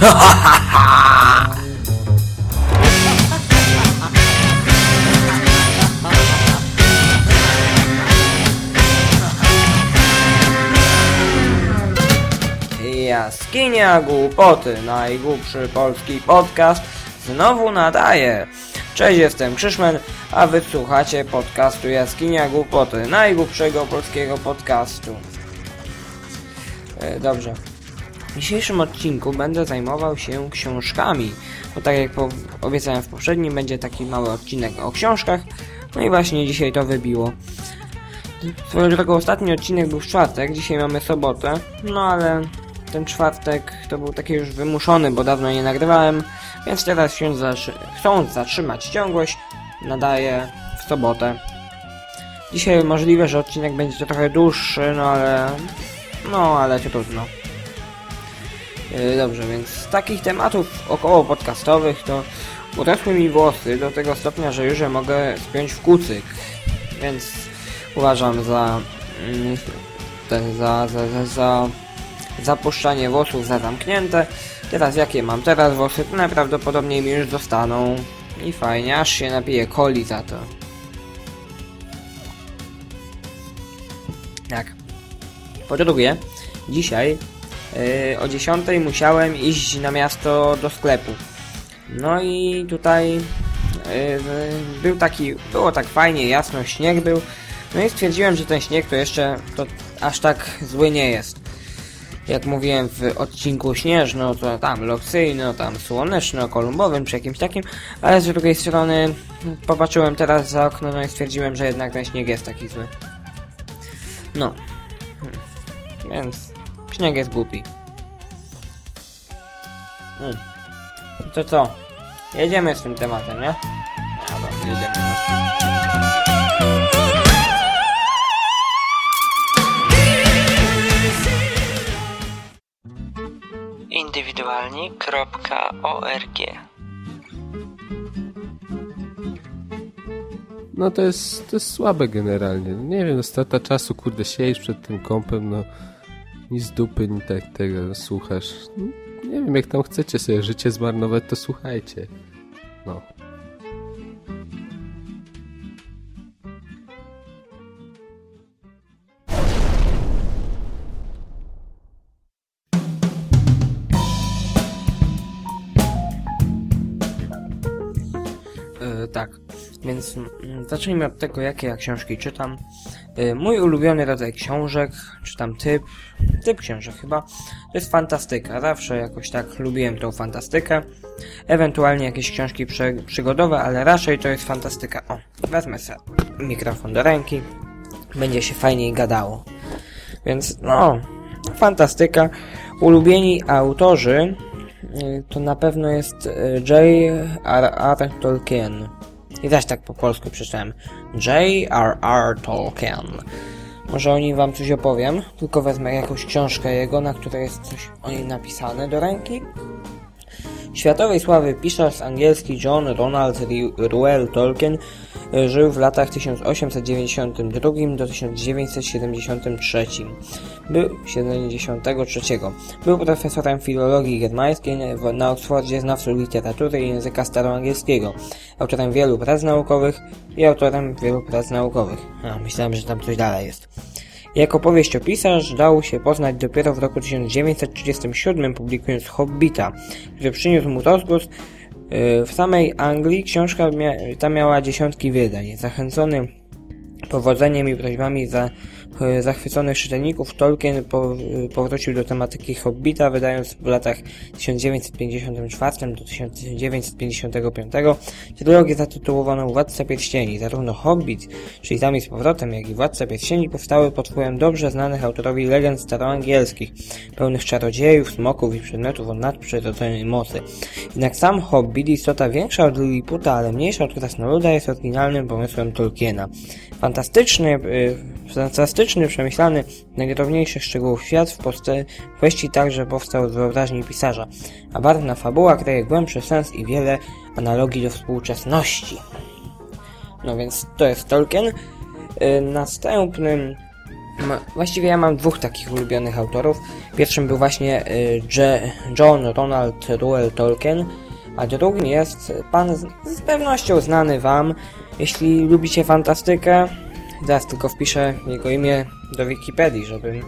Jaskinia Głupoty, najgłupszy polski podcast, znowu nadaje. Cześć, jestem Krzyszmen, a wy słuchacie podcastu Jaskinia Głupoty, najgłupszego polskiego podcastu. E, dobrze. W dzisiejszym odcinku będę zajmował się książkami, bo tak jak obiecałem w poprzednim, będzie taki mały odcinek o książkach, no i właśnie dzisiaj to wybiło. Swoją drogą ostatni odcinek był w czwartek, dzisiaj mamy sobotę, no ale ten czwartek to był taki już wymuszony, bo dawno nie nagrywałem, więc teraz się zatrzy chcąc zatrzymać ciągłość, nadaję w sobotę. Dzisiaj możliwe, że odcinek będzie trochę dłuższy, no ale... No, ale to trudno. Yy, dobrze, więc z takich tematów około podcastowych to urosły mi włosy do tego stopnia, że już je mogę spiąć w kucyk. Więc uważam za... Yy, za, za, za, za zapuszczanie włosów za zamknięte. Teraz jakie mam teraz włosy, to najprawdopodobniej mi już zostaną. I fajnie, aż się napiję coli za to. Tak. Po drugie, dzisiaj o 10 musiałem iść na miasto do sklepu. No i tutaj yy, był taki, było tak fajnie, jasno, śnieg był. No i stwierdziłem, że ten śnieg to jeszcze to aż tak zły nie jest jak mówiłem w odcinku śnieżno, to tam lokcyjno, tam słoneczno, kolumbowym czy jakimś takim, ale z drugiej strony popatrzyłem teraz za okno no i stwierdziłem, że jednak ten śnieg jest taki zły. No. Hmm. Więc śnieg jest głupi. Hmm. To co? Jedziemy z tym tematem, nie? Dobra, jedziemy. indywidualni.org No to jest, to jest słabe generalnie. Nie wiem, no strata czasu, kurde, siedzisz przed tym kąpem, no ni z dupy, ni tak tego słuchasz. Nie wiem, jak tam chcecie sobie życie zmarnować, to słuchajcie. No. Więc mm, zacznijmy od tego, jakie ja książki czytam. Yy, mój ulubiony rodzaj książek, czytam typ, typ książek chyba, to jest fantastyka. Zawsze jakoś tak lubiłem tą fantastykę. Ewentualnie jakieś książki przy, przygodowe, ale raczej to jest fantastyka. O, wezmę sobie mikrofon do ręki, będzie się fajniej gadało. Więc no, fantastyka. Ulubieni autorzy y, to na pewno jest y, J.R.R. Tolkien. I też tak po polsku przeczytałem. J.R.R. Tolkien. Może o nim wam coś opowiem, tylko wezmę jakąś książkę jego, na której jest coś o niej napisane do ręki. Światowej sławy pisarz angielski John Ronald Reuel Tolkien Żył w latach 1892 do 1973. Był 73. Był profesorem filologii germańskiej na Oksfordzie, znawcą literatury i języka staroangielskiego, autorem wielu prac naukowych i autorem wielu prac naukowych. A, myślałem, że tam coś dalej jest. Jako powieściopisarz dał się poznać dopiero w roku 1937, publikując Hobbita, który przyniósł mu rozgłos Y, w samej Anglii książka ta miała dziesiątki wydań. Zachęcony powodzeniem i prośbami za zachwyconych czytelników Tolkien powrócił do tematyki Hobbita, wydając w latach 1954 do 1955 trylogię zatytułowaną Władca Pierścieni. Zarówno Hobbit, czyli Tam z powrotem, jak i Władca Pierścieni powstały pod wpływem dobrze znanych autorowi legend staroangielskich, pełnych czarodziejów, smoków i przedmiotów o nadprzyrodzonej mocy. Jednak sam Hobbit, istota większa od Lilliputa, ale mniejsza od Krasnoluda, jest oryginalnym pomysłem Tolkiena. Fantastyczny, yy, fantastyczny Klasyczny, przemyślany, najdrobniejszych szczegółów świat w powieści także powstał z wyobraźni pisarza, barwna fabuła kryje głębszy sens i wiele analogii do współczesności. No więc to jest Tolkien. Y, następnym Właściwie ja mam dwóch takich ulubionych autorów. Pierwszym był właśnie y, John Ronald Reuel Tolkien, a drugim jest pan z, z pewnością znany wam. Jeśli lubicie fantastykę, zaraz tylko wpiszę jego imię do Wikipedii, żebym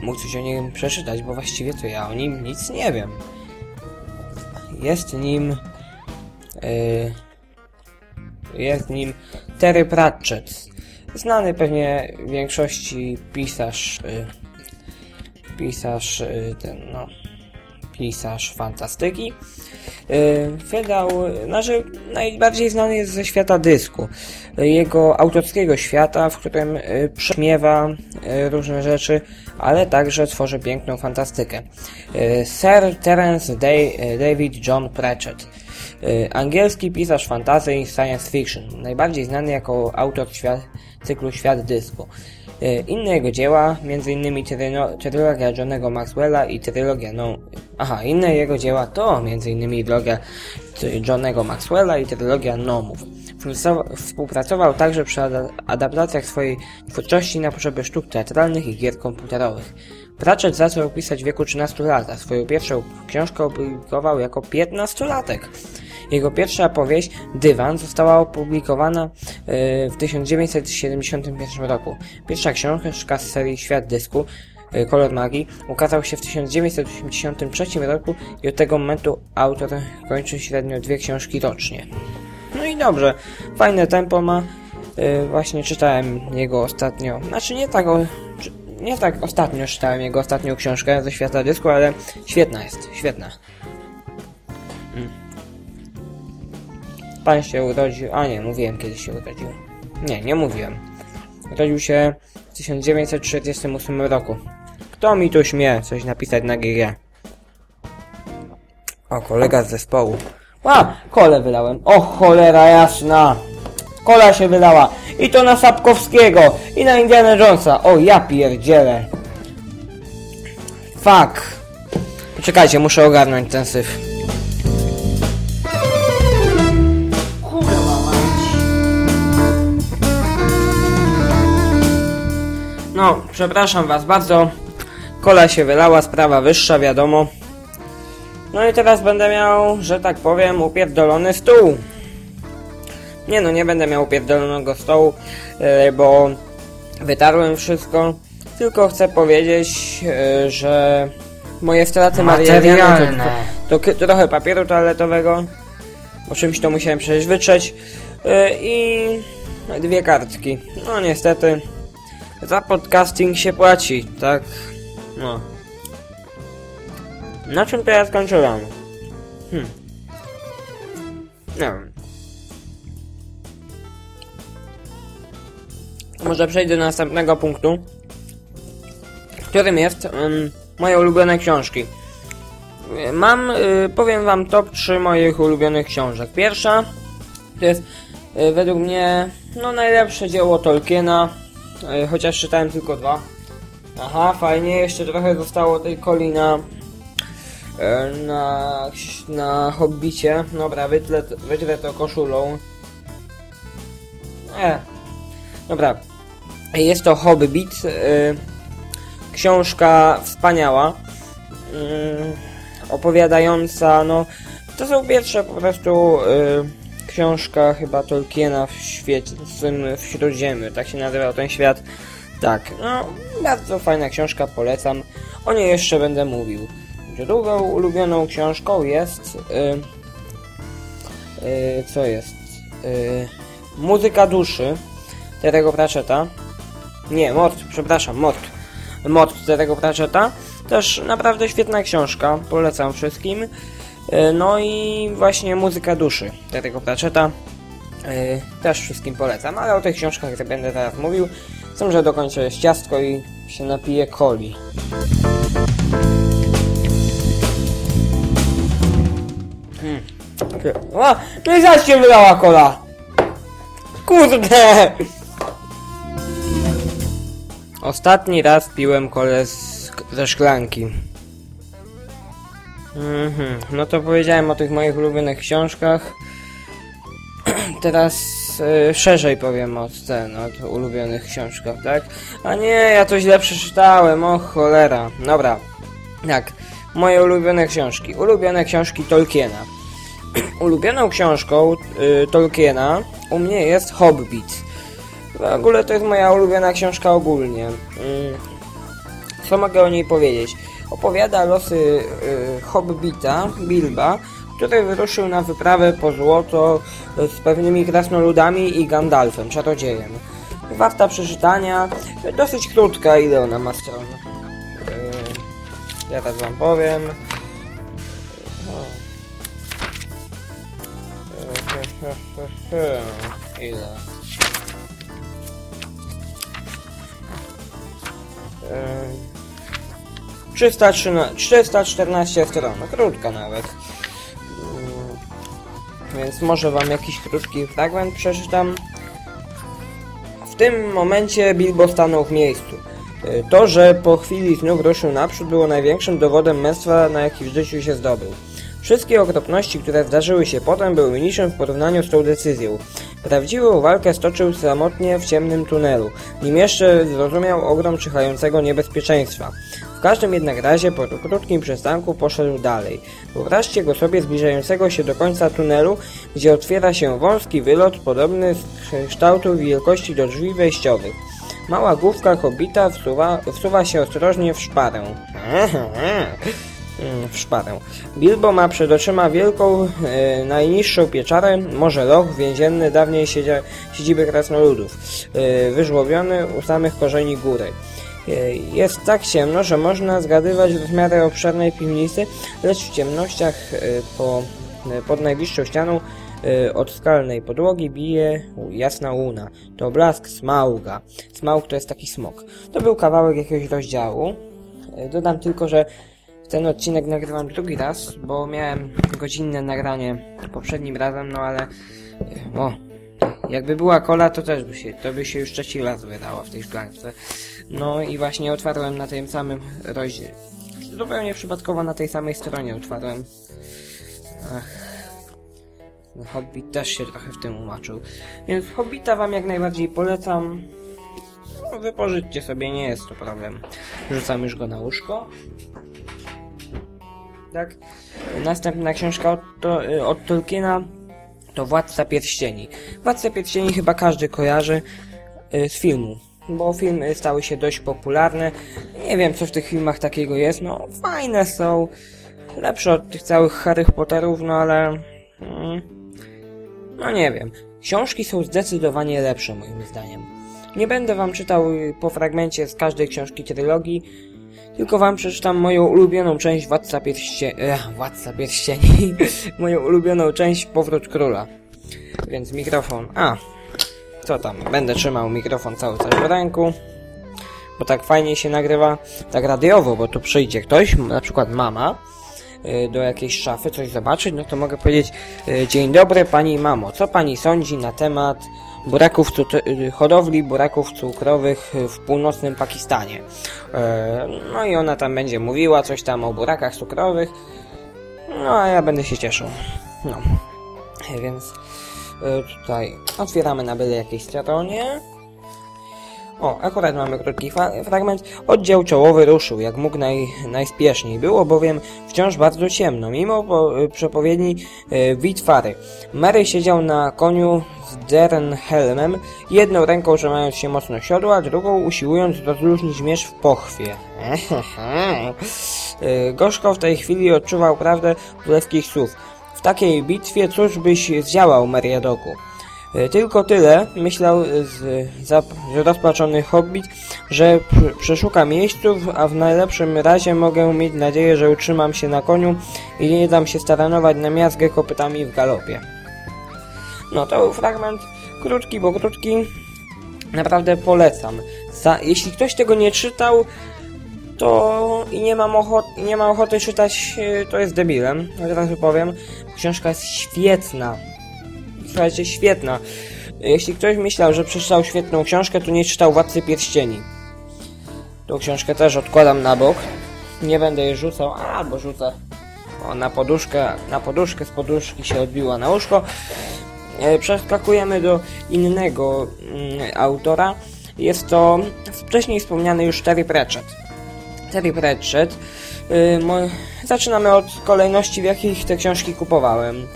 mógł coś o nim przeczytać, bo właściwie to ja o nim nic nie wiem. Jest nim... y, jest nim Terry Pratchett. Znany pewnie większości pisarz, y, pisarz, y, ten, no, pisarz fantastyki. Wydał, znaczy najbardziej znany jest ze świata dysku, jego autorskiego świata, w którym y, przemiewa y, różne rzeczy, ale także tworzy piękną fantastykę. Sir Terence David John Pratchett. Angielski pisarz fantasy i science fiction, najbardziej znany jako autor świat, cyklu Świat Dysku. Y, Inne jego dzieła, m.in. trylogia Johnego Maxwella i trylogia no... Aha, inne jego dzieła to m.in. trylogia Johnego Maxwella i trylogia Nomów. Współpracował- także przy ada- adaptacjach swojej twórczości na potrzeby sztuk teatralnych i gier komputerowych. Pratchett zaczął pisać w wieku 13 lat, a swoją pierwszą książkę opublikował jako 15-latek. Jego pierwsza powieść, Dywan, została opublikowana e, w 1971 roku. Pierwsza książka z serii Świat Dysku, e, Kolor Magii, ukazał się w 1983 roku i od tego momentu autor kończy średnio dwie książki rocznie. No i dobrze, fajne tempo ma. E, Właśnie czytałem jego ostatnio, znaczy nie tak, o, nie tak ostatnio czytałem jego ostatnią książkę ze świata dysku, ale świetna jest, świetna. Pan się urodził. A nie, mówiłem kiedy się urodził. Nie, nie mówiłem. Urodził się w 1948 roku. Kto mi tu śmie coś napisać na GG? O, kolega z zespołu. A, kole wylałem. O, cholera jasna. Kola się wylała. I to na Sapkowskiego. I na Indiana Jonesa. O, ja pierdzielę. Fuck. Poczekajcie, muszę ogarnąć ten syf. No, przepraszam was bardzo. Kola się wylała, sprawa wyższa, wiadomo. No i teraz będę miał, że tak powiem, upierdolony stół. Nie no, nie będę miał upierdolonego stołu, e, bo wytarłem wszystko. Tylko chcę powiedzieć, e, że moje straty materialne to, to k- trochę papieru toaletowego, bo czymś to musiałem przecież wytrzeć e, i dwie kartki. No niestety, za podcasting się płaci, tak? No. Na czym to ja skończyłem? Hmm. Wiem. Może przejdę do następnego punktu, którym jest ym, moje ulubione książki. Mam, y, powiem wam top 3 moich ulubionych książek. Pierwsza to jest y, według mnie no najlepsze dzieło Tolkiena, chociaż czytałem tylko dwa. Aha, fajnie, jeszcze trochę zostało tej coli na, e, na, na Hobbicie. Dobra, wytlę, wytrę to koszulą. E, dobra. Jest to Hobbit. E, książka wspaniała. Mm, opowiadająca, no, to są pierwsze po prostu e, książka chyba Tolkiena w świecie, w, w Śródziemiu, tak się nazywał ten świat. Tak, no, bardzo fajna książka, polecam. O niej jeszcze będę mówił. Drugą ulubioną książką jest. Y, y, co jest? Y, Muzyka duszy Terego Pratchetta. Nie, Mort, przepraszam, Mort. Mort Terego Pratchetta. Też naprawdę świetna książka, polecam wszystkim. Y, no i właśnie Muzyka duszy Terego Pratchetta. Y, też wszystkim polecam, ale o tych książkach będę teraz mówił. Chcę, że dokończę jest ciastko i się napiję coli. Hmm. O, no i zaś się wylała kola! Kurde! Ostatni raz piłem kolę z, ze szklanki. Mhm, no to powiedziałem o tych moich ulubionych książkach. Teraz y, szerzej powiem od ten, od ulubionych książkach, tak? A nie, ja to źle przeczytałem, o cholera. Dobra, tak, moje ulubione książki. Ulubione książki Tolkiena. Ulubioną książką y, Tolkiena u mnie jest Hobbit. W ogóle to jest moja ulubiona książka ogólnie. Mm, co mogę o niej powiedzieć? Opowiada losy y, Hobbita, Bilba, który wyruszył na wyprawę po złoto y, z pewnymi krasnoludami i Gandalfem, czarodziejem. Warta przeczytania, y, dosyć krótka, ile ona ma stron? Y, teraz wam powiem. Ile? Yy, 313, 314 stron, no krótka nawet. Więc może wam jakiś krótki fragment przeczytam. W tym momencie Bilbo stanął w miejscu. To, że po chwili znów ruszył naprzód, było największym dowodem męstwa, na jaki w życiu się zdobył. Wszystkie okropności, które zdarzyły się potem, były niczym w porównaniu z tą decyzją. Prawdziwą walkę stoczył samotnie w ciemnym tunelu, nim jeszcze zrozumiał ogrom czyhającego niebezpieczeństwa. Każdym jednak razie po krótkim przystanku poszedł dalej. Wyobraźcie go sobie zbliżającego się do końca tunelu, gdzie otwiera się wąski wylot podobny z kształtu i wielkości do drzwi wejściowych. Mała główka hobita wsuwa, wsuwa się ostrożnie w szparę. W szparę. Bilbo ma przed oczyma wielką, e, najniższą pieczarę, może loch więzienny dawniej siedzia, siedziby krasnoludów, e, wyżłobiony u samych korzeni góry. E, Jest tak ciemno, że można zgadywać rozmiary obszernej piwnicy, lecz w ciemnościach e, po, e, pod najbliższą ścianą od skalnej podłogi bije jasna łuna. To blask Smauga. Smaug to jest taki smok. To był kawałek jakiegoś rozdziału. Dodam tylko, że ten odcinek nagrywam drugi raz, bo miałem godzinne nagranie poprzednim razem, no ale o, jakby była kola, to też by się, to by się już trzeci raz wydało w tej szklance. No i właśnie otwarłem na tym samym rozdziale. Zupełnie przypadkowo na tej samej stronie otwarłem. Ach. No, Hobbit też się trochę w tym umaczył. Więc Hobbita wam jak najbardziej polecam. No, wypożyczcie sobie, nie jest to problem. Rzucam już go na łóżko. Tak. Następna książka od, to, y, od Tolkiena to Władca Pierścieni. Władca Pierścieni chyba każdy kojarzy y, z filmu, bo filmy stały się dość popularne. Nie wiem, co w tych filmach takiego jest. No, fajne są. Lepsze od tych całych Harry Potterów, no ale... Mm, no nie wiem. Książki są zdecydowanie lepsze, moim zdaniem. Nie będę wam czytał po fragmencie z każdej książki trylogii, tylko wam przeczytam moją ulubioną część Władca Pierścieni... Ech, Władca Pierścieni. moją ulubioną część Powrót Króla. Więc mikrofon... A, co tam? Będę trzymał mikrofon cały czas w ręku. Bo tak fajnie się nagrywa, tak radiowo, bo tu przyjdzie ktoś, na przykład mama, y, do jakiejś szafy coś zobaczyć, no to mogę powiedzieć y, Dzień dobry pani mamo, co pani sądzi na temat buraków y, hodowli buraków cukrowych w północnym Pakistanie? E, No i ona tam będzie mówiła coś tam o burakach cukrowych, no a ja będę się cieszył. No, więc y, tutaj otwieramy na byle jakiejś stronie. O, akurat mamy krótki fragment. Oddział czołowy ruszył, jak mógł naj, najspieszniej. Było bowiem wciąż bardzo ciemno, mimo y, przepowiedni y, Witwary. Mary siedział na koniu z Dernhelmem, jedną ręką trzymając się mocno siodła, drugą usiłując rozluźnić miecz w pochwie. Y, Gorzko w tej chwili odczuwał prawdę królewskich słów. Takiej bitwie cóż byś zdziałał, Meriadoku? E, Tylko tyle, myślał z, za, rozpaczony hobbit, że pr- przeszukam miejsców, a w najlepszym razie mogę mieć nadzieję, że utrzymam się na koniu i nie dam się staranować na miazgę kopytami w galopie. No to był fragment krótki, bo krótki. Naprawdę polecam. Za, jeśli ktoś tego nie czytał, to i nie, mam ochot, nie ma ochoty czytać, e, to jest debilem. Od razu powiem. Książka jest świetna słuchajcie, świetna. Jeśli ktoś myślał, że przeczytał świetną książkę, to nie czytał Władcy Pierścieni. Tą książkę też odkładam na bok. Nie będę jej rzucał, albo rzucę o, na poduszkę, na poduszkę, z poduszki się odbiła na łóżko. e, przeskakujemy do innego mm, autora. Jest to wcześniej wspomniany już Terry Pratchett. Terry Pratchett. Y, zaczynamy od kolejności, w jakich te książki kupowałem. Y,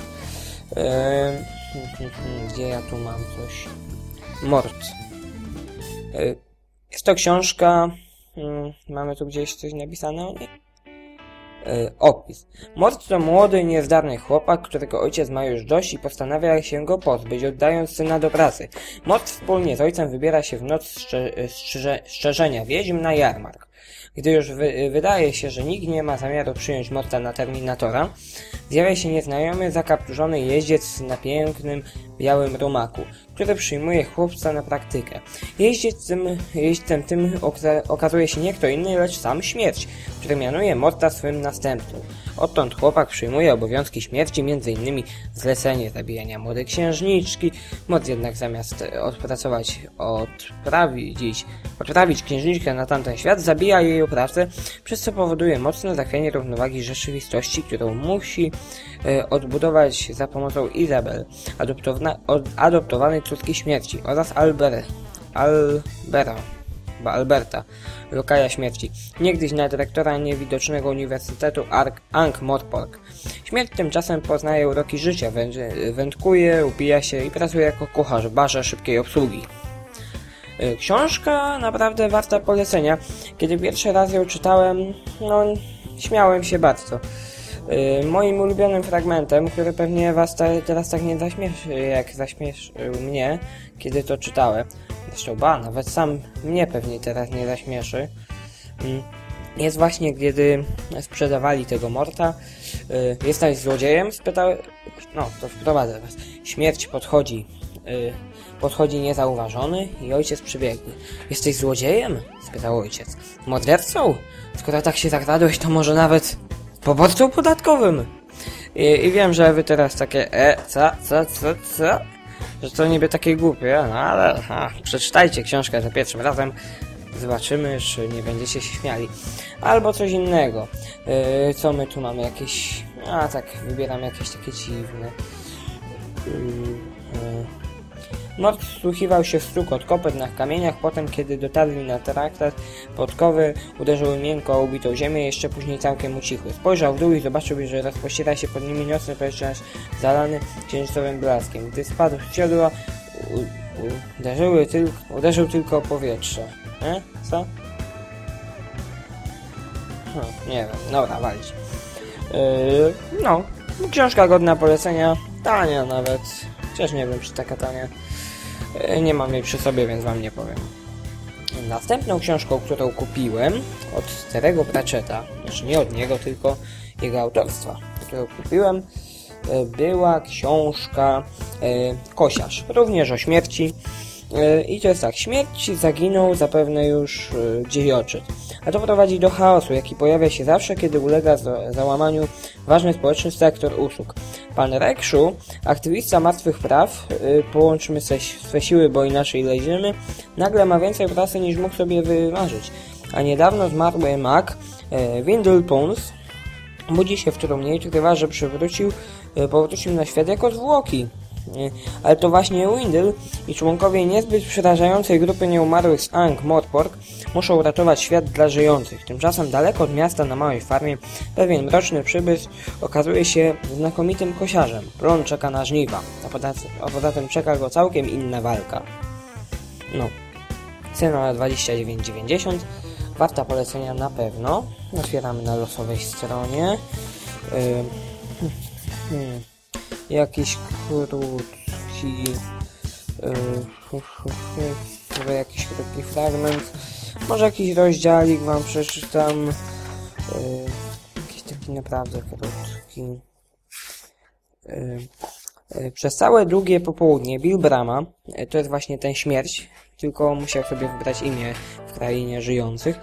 gdzie ja tu mam coś? Mort. Y, jest to książka. Mamy tu gdzieś coś napisane o niej? Opis. Mort to młody, niezdarny chłopak, którego ojciec ma już dość i postanawia się go pozbyć, oddając syna do pracy. Mort wspólnie z ojcem wybiera się w noc szcze, szczerze, szczerzenia wiedźm na jarmark. Gdy już wy, wydaje się, że nikt nie ma zamiaru przyjąć Morta na Terminatora, zjawia się nieznajomy, zakapturzony jeździec na pięknym, białym rumaku, który przyjmuje chłopca na praktykę. Jeździecem, jeźdźcem tym oka- okazuje się nie kto inny, lecz sam śmierć, który mianuje Morta swym następcą. Odtąd chłopak przyjmuje obowiązki śmierci, m.in. zlecenie zabijania młodej księżniczki. Mort jednak zamiast odpracować, odprawić, odprawić księżniczkę na tamten świat, zabija jej oprawcę, przez co powoduje mocne zachwianie równowagi rzeczywistości, którą musi e, odbudować za pomocą Izabel, adoptowna, od, adoptowanej córki śmierci oraz Albert, Albera, chyba Alberta, lokaja śmierci, niegdyś na dyrektora niewidocznego Uniwersytetu Ark, Ankh-Morpork. Śmierć tymczasem poznaje uroki życia, węd- wędkuje, upija się i pracuje jako kucharz w barze szybkiej obsługi. Y, Książka naprawdę warta polecenia. Kiedy pierwszy raz ją czytałem, no śmiałem się bardzo. Y, Moim ulubionym fragmentem, który pewnie was teraz tak nie zaśmieszy, jak zaśmieszył mnie, kiedy to czytałem. Zresztą ba, nawet sam mnie pewnie teraz nie zaśmieszy. Mm, Jest właśnie, kiedy sprzedawali tego Morta. Y, Jesteś złodziejem? Spytał... No, to wprowadzę was. Śmierć podchodzi. y, Podchodzi niezauważony i ojciec przybiegnie. Jesteś złodziejem? spytał ojciec. Mordercą? Skoro tak się zakradłeś, to może nawet poborcą podatkowym. I, I wiem, że wy teraz takie e, co, co, co, co? Że to niby takie głupie, no ale ha, przeczytajcie książkę za pierwszym razem. Zobaczymy, czy nie będziecie się śmiali. Albo coś innego. Yy, co my tu mamy? Jakieś... A tak, wybieram jakieś takie dziwne. Yy, yy. Mort wsłuchiwał się w stukot kopyt na kamieniach, potem kiedy dotarli na traktat, podkowy uderzyły miękko o ubitą ziemię, jeszcze później całkiem ucichły. Spojrzał w dół i zobaczył, że rozpościera się pod nimi nocny pejzaż zalany księżycowym blaskiem. Gdy spadł z siodła, uderzyły tylko, uderzył tylko powietrze. E? Co? Hm, nie wiem, dobra, walić. Yy, no, książka godna polecenia, tania nawet, chociaż nie wiem czy taka tania. Yy, Nie mam jej przy sobie, więc wam nie powiem. Następną książką, którą kupiłem od Terego Pratchetta, znaczy nie od niego, tylko jego autorstwa, którą kupiłem, e, była książka e, Kosiarz, również o śmierci. E, I to jest tak, śmierć zaginął zapewne już e, gdzieś oczyt. A to prowadzi do chaosu, jaki pojawia się zawsze, kiedy ulega za- załamaniu ważny społeczny sektor usług. Pan Rekszu, aktywista martwych praw, y, połączmy se, swe siły, bo inaczej leżymy, nagle ma więcej prasy niż mógł sobie wymarzyć. A niedawno zmarły Mac, e, Windle Pons, budzi się w trumnie i odkrywa, że przywrócił, e, powrócił na świat jako zwłoki. E, Ale to właśnie Windle i członkowie niezbyt przerażającej grupy nieumarłych z Ankh-Morpork muszą ratować świat dla żyjących. Tymczasem daleko od miasta na małej farmie pewien mroczny przybysz okazuje się znakomitym kosiarzem. Plon czeka na żniwa, a poza, a poza tym czeka go całkiem inna walka. No. Cena 29,90. Warta polecenia na pewno. Otwieramy na losowej stronie. Ym, hmm, jakiś krótki. Yy, jakiś krótki fragment. Może jakiś rozdziałik wam przeczytam. Yy, jakiś taki naprawdę krótki. Yy, Przez całe długie popołudnie Bill Brama, yy, to jest właśnie ten śmierć, tylko musiał sobie wybrać imię w krainie żyjących.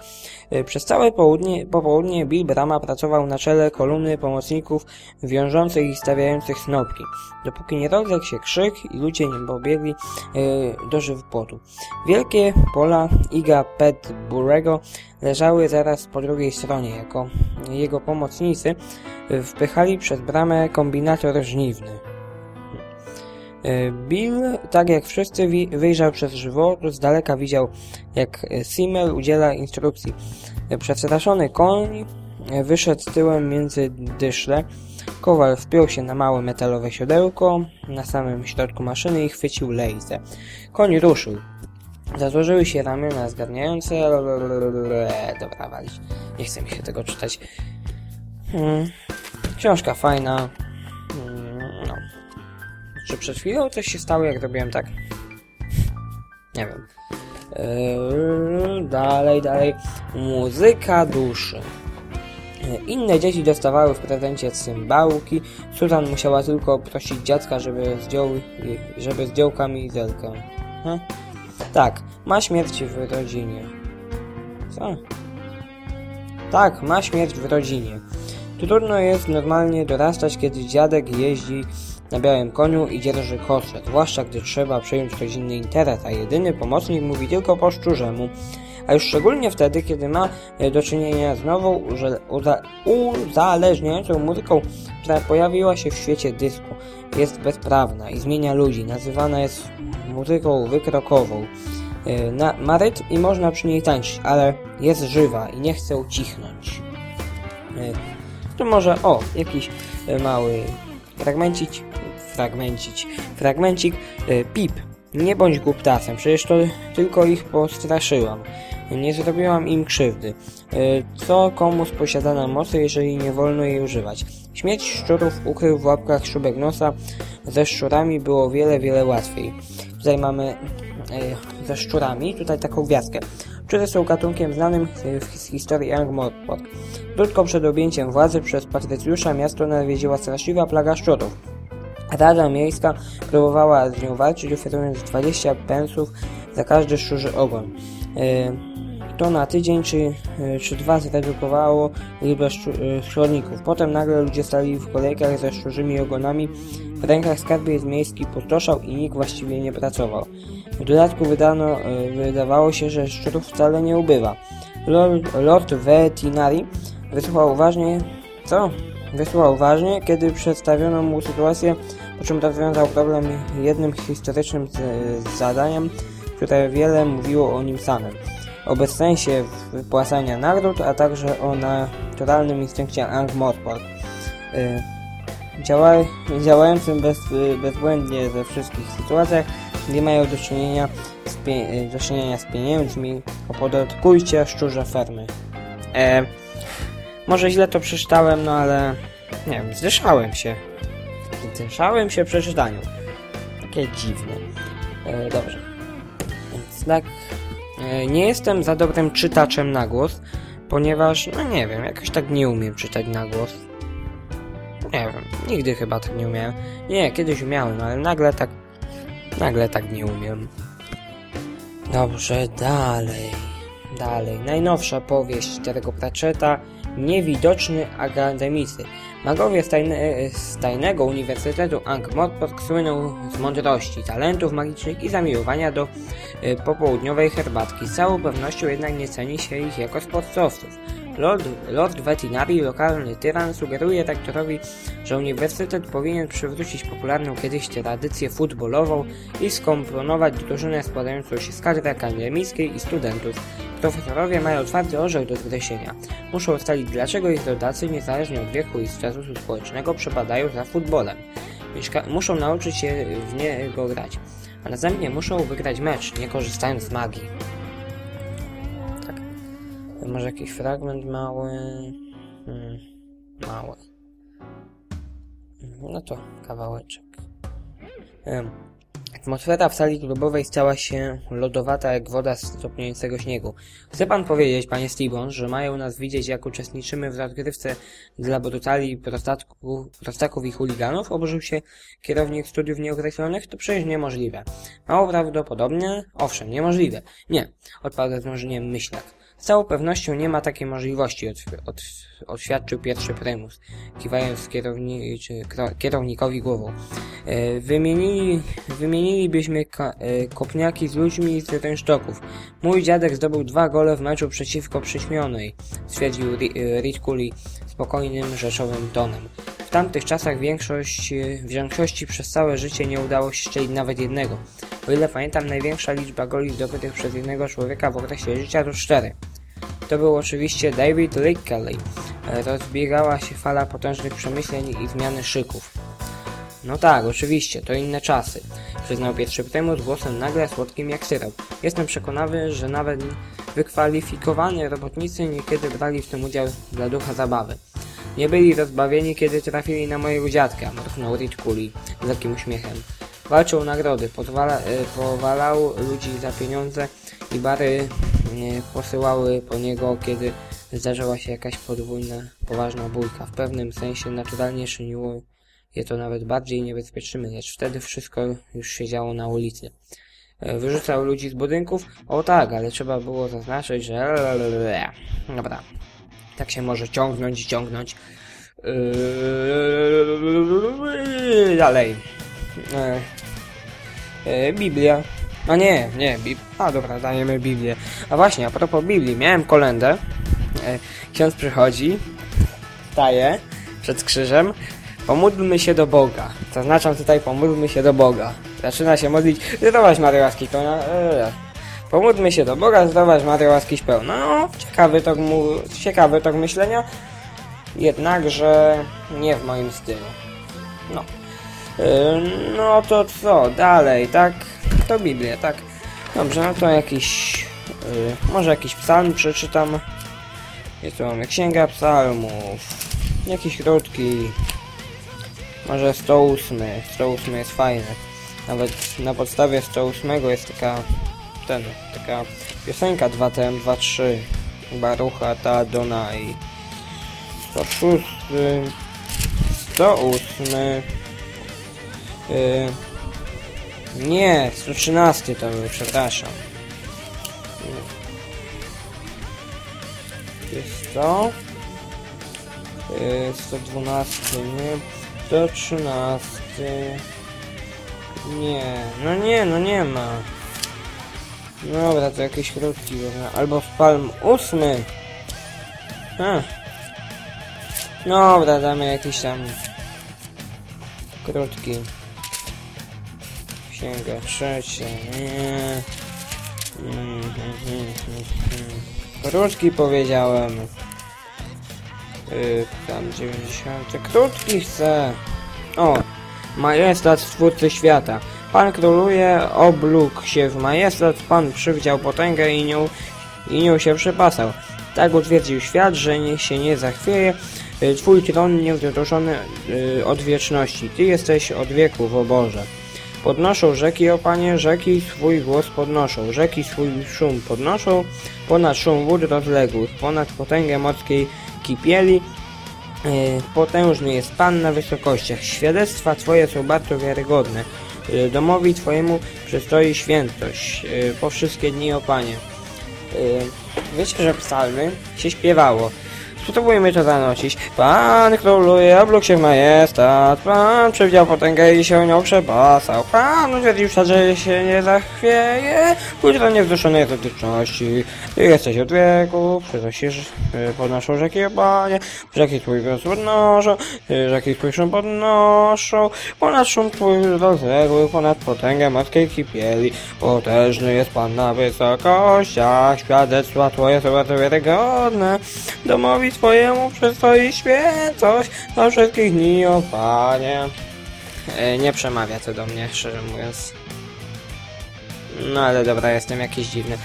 Yy, Przez całe południe, popołudnie Bill Brama pracował na czele kolumny pomocników wiążących i stawiających snopki, dopóki nie rozległ się krzyk i ludzie nie pobiegli yy, do żywopłotu. Wielkie pola Iga Petburego leżały zaraz po drugiej stronie, jako jego pomocnicy wpychali przez bramę kombinator żniwny. E, Bill, tak jak wszyscy, wyjrzał przez żywot, z daleka widział, jak e, Simmel udziela instrukcji. E, Przestraszony koń wyszedł tyłem między dyszle. Kowal wpiął się na małe metalowe siodełko na samym środku maszyny i chwycił lejce. Koń ruszył. Zazłożyły się ramiona zgarniające. Dobra, walić. Nie chce mi się tego czytać. Hmm. Książka fajna. Hmm, No. Czy przed chwilą coś się stało, jak robiłem tak? Nie wiem. Eee, dalej, dalej. Muzyka duszy. Inne dzieci dostawały w prezencie cymbałki. Susan musiała tylko prosić dziadka, żeby zdjął, żeby zdjął kamizelkę. Hm? Tak, ma śmierć w rodzinie. Co? Tak, ma śmierć w rodzinie. Trudno jest normalnie dorastać, kiedy dziadek jeździ na białym koniu i dzierży kosę, zwłaszcza gdy trzeba przejąć rodzinny interes, a jedyny pomocnik mówi tylko po szczurzemu. A już szczególnie wtedy, kiedy ma e, do czynienia z nową, uzależniającą muzyką, która pojawiła się w świecie dysku. Jest bezprawna i zmienia ludzi. Nazywana jest muzyką wykrokową. E, Na, ma rytm i można przy niej tańczyć, ale jest żywa i nie chce ucichnąć. E, To może, o, jakiś mały fragmencik, fragmencić, fragmencik, e, pip. Nie bądź głuptasem, przecież to tylko ich postraszyłam. Nie zrobiłam im krzywdy. E, Co komuś posiadana mocy, jeżeli nie wolno jej używać? Śmierć szczurów ukrył w łapkach szubek nosa. Ze szczurami było wiele, wiele łatwiej. Tutaj mamy e, ze szczurami, tutaj taką gwiazdkę. Szczury są gatunkiem znanym his- historii Angmorport. Krótko przed objęciem władzy przez Patrycjusza miasto nawiedziła straszliwa plaga szczurów. Rada Miejska próbowała z nią walczyć, oferując 20 pensów za każdy szczurzy ogon. E, To na tydzień czy, e, czy dwa zredukowało liczbę e, szczurników. Potem nagle ludzie stali w kolejkach ze szczurzymi ogonami. W rękach skarbiec miejski pustoszał i nikt właściwie nie pracował. W dodatku wydano, wydawało się, że szczurów wcale nie ubywa. Lord, Lord Vetinari wysłuchał uważnie... Co? Wysłuchał uważnie, kiedy przedstawiono mu sytuację, po czym rozwiązał problem jednym historycznym zadaniem, które wiele mówiło o nim samym. O bezsensie wypłacania nagród, a także o naturalnym instynkcie Angmorpork. Y, działa, działającym bez, bezbłędnie we wszystkich sytuacjach, gdzie mają do czynienia z, pie, do czynienia z pieniędzmi, opodatkujcie szczurze fermy. E, może źle to przeczytałem, no ale nie wiem, zdyszałem się. Zdyszałem się przy czytaniu. Takie dziwne. E, dobrze. Więc tak, e, nie jestem za dobrym czytaczem na głos, ponieważ, no nie wiem, jakoś tak nie umiem czytać na głos. Nie wiem, nigdy chyba tak nie umiałem. Nie, kiedyś umiałem, ale nagle tak, nagle tak nie umiem. Dobrze, dalej. Dalej. Najnowsza powieść Terego Pratchetta Niewidoczny akademicy. Magowie z, tajne, z tajnego Uniwersytetu Ankh-Morpork słyną z mądrości, talentów magicznych i zamiłowania do y, popołudniowej herbatki. Z całą pewnością jednak nie ceni się ich jako sportowców. Lord, Lord lokalny tyran, sugeruje rektorowi, że uniwersytet powinien przywrócić popularną kiedyś tradycję futbolową i skomponować drużynę składającą się z kadry akademickiej i studentów. Profesorowie mają twardy orzech do zgryzienia. Muszą ustalić, dlaczego ich rodacy, niezależnie od wieku i statusu społecznego, przepadają za futbolem. Mieszka muszą nauczyć się w niego grać, a następnie muszą wygrać mecz, nie korzystając z magii. Może jakiś fragment mały? Hmm, mały. No to kawałeczek. Em, Atmosfera w sali klubowej stała się lodowata jak woda z stopniującego śniegu. Chce pan powiedzieć, panie Stevens, że mają nas widzieć, jak uczestniczymy w rozgrywce dla brutali, prostaków, prostaków i chuliganów? Oburzył się kierownik studiów nieokreślonych? To przecież niemożliwe. Mało prawdopodobne? Owszem, niemożliwe. Nie, odparł z myślak. Z całą pewnością nie ma takiej możliwości, od, od, oświadczył pierwszy prymus, kiwając kierowni, kierownikowi głową. E, wymienili, wymienilibyśmy e, kopniaki z ludźmi z rynsztoków. Mój dziadek zdobył dwa gole w meczu przeciwko przyśmionej, stwierdził Ri- e, Reed Cooley spokojnym, rzeczowym tonem. W tamtych czasach większość, e, w większości przez całe życie nie udało się strzelić nawet jednego. O ile pamiętam, największa liczba goli zdobytych przez jednego człowieka w okresie życia to cztery. To był oczywiście David Lickley. E, Rozbiegała się fala potężnych przemyśleń i zmiany szyków. No tak, oczywiście, to inne czasy. Przyznał pierwszy prymus głosem nagle słodkim jak syrop. Jestem przekonany, że nawet wykwalifikowani robotnicy niekiedy brali w tym udział dla ducha zabawy. Nie byli rozbawieni, kiedy trafili na mojego dziadka, mruknął Rich Cooley z lekkim uśmiechem. Walczył o nagrody, pozwala, y, powalał ludzi za pieniądze i bary posyłały po niego, kiedy zdarzyła się jakaś podwójna, poważna bójka. W pewnym sensie naturalnie czyniło je to nawet bardziej niebezpiecznymi, lecz wtedy wszystko już się działo na ulicy. E, Wyrzucał ludzi z budynków? O tak, ale trzeba było zaznaczyć, że... Dobra. Tak się może ciągnąć i ciągnąć. Yy, Dalej. E, e, Biblia. A nie, nie, Bib... A dobra, dajemy Biblię. A właśnie, a propos Biblii, miałem kolendę. E, Ksiądz przychodzi, staje przed krzyżem. Pomódlmy się do Boga. Zaznaczam tutaj, pomódlmy się do Boga. Zaczyna się modlić, zdrowaś Maryjo łaski pełna. Eee. Pomódlmy się do Boga, zdrowaś Maryjo łaski pełna. No, ciekawy tok, mu, ciekawy tok myślenia. Jednakże nie w moim stylu. No. No to co, dalej, tak? To Biblia, tak? Dobrze, no to jakiś... Yy, może jakiś psalm przeczytam. Jest tu mamy Księga Psalmów. Jakiś krótki. Może 108. 108 jest fajny. Nawet na podstawie 108 jest taka... Ten, taka piosenka 2TM, 2-3. Barucha ta Donai. 106. 108. Yy, nie, 113 to był, przepraszam. Jest to? Yy, 112, nie? 113. Nie, no nie, no nie ma. Dobra, to jakiś krótki, albo w palm ósmy. A. Dobra, damy jakiś tam krótki. Księga trzecia, nie. Mhm, mhm, mhm. Krótki powiedziałem. Yy, tam 90. Krótki chcę. O, majestat stwórcy świata. Pan króluje, oblógł się w majestat, Pan przywdział potęgę i nią, i nią się przypasał. Tak utwierdził świat, że nie się nie zachwieje. Y, Twój tron niewzruszony y, od wieczności. Ty jesteś od wieków, o Boże. Podnoszą rzeki, o Panie, rzeki swój głos podnoszą, rzeki swój szum podnoszą, ponad szum wód rozległych, ponad potęgę morskiej kipieli. Yy, potężny jest Pan na wysokościach, świadectwa Twoje są bardzo wiarygodne. Yy, domowi Twojemu przystoi świętość yy, po wszystkie dni, o Panie. Yy, wiecie, że psalmy się śpiewało. Spróbujmy to zanosić. Pan króluje, oblógł się w majestat. Pan przywdział potęgę i się nią przepasał. Pan świat, że się nie zachwieje. Kultura od wieczności. Ty jesteś od wieków, przynosisz, y, podnoszą rzeki, o Panie. Rzeki Twój głos podnoszą, y, rzeki Twój szum podnoszą. Ponad szum Twój rozległy, ponad potęgę morskiej kipieli. Potężny jest Pan na wysokościach, świadectwa Twoje są bardzo wiarygodne. Domowi Twojemu przystoi świętość na wszystkich dni, o Panie. E, nie przemawia to do mnie, szczerze mówiąc. No ale dobra, jestem jakiś dziwny.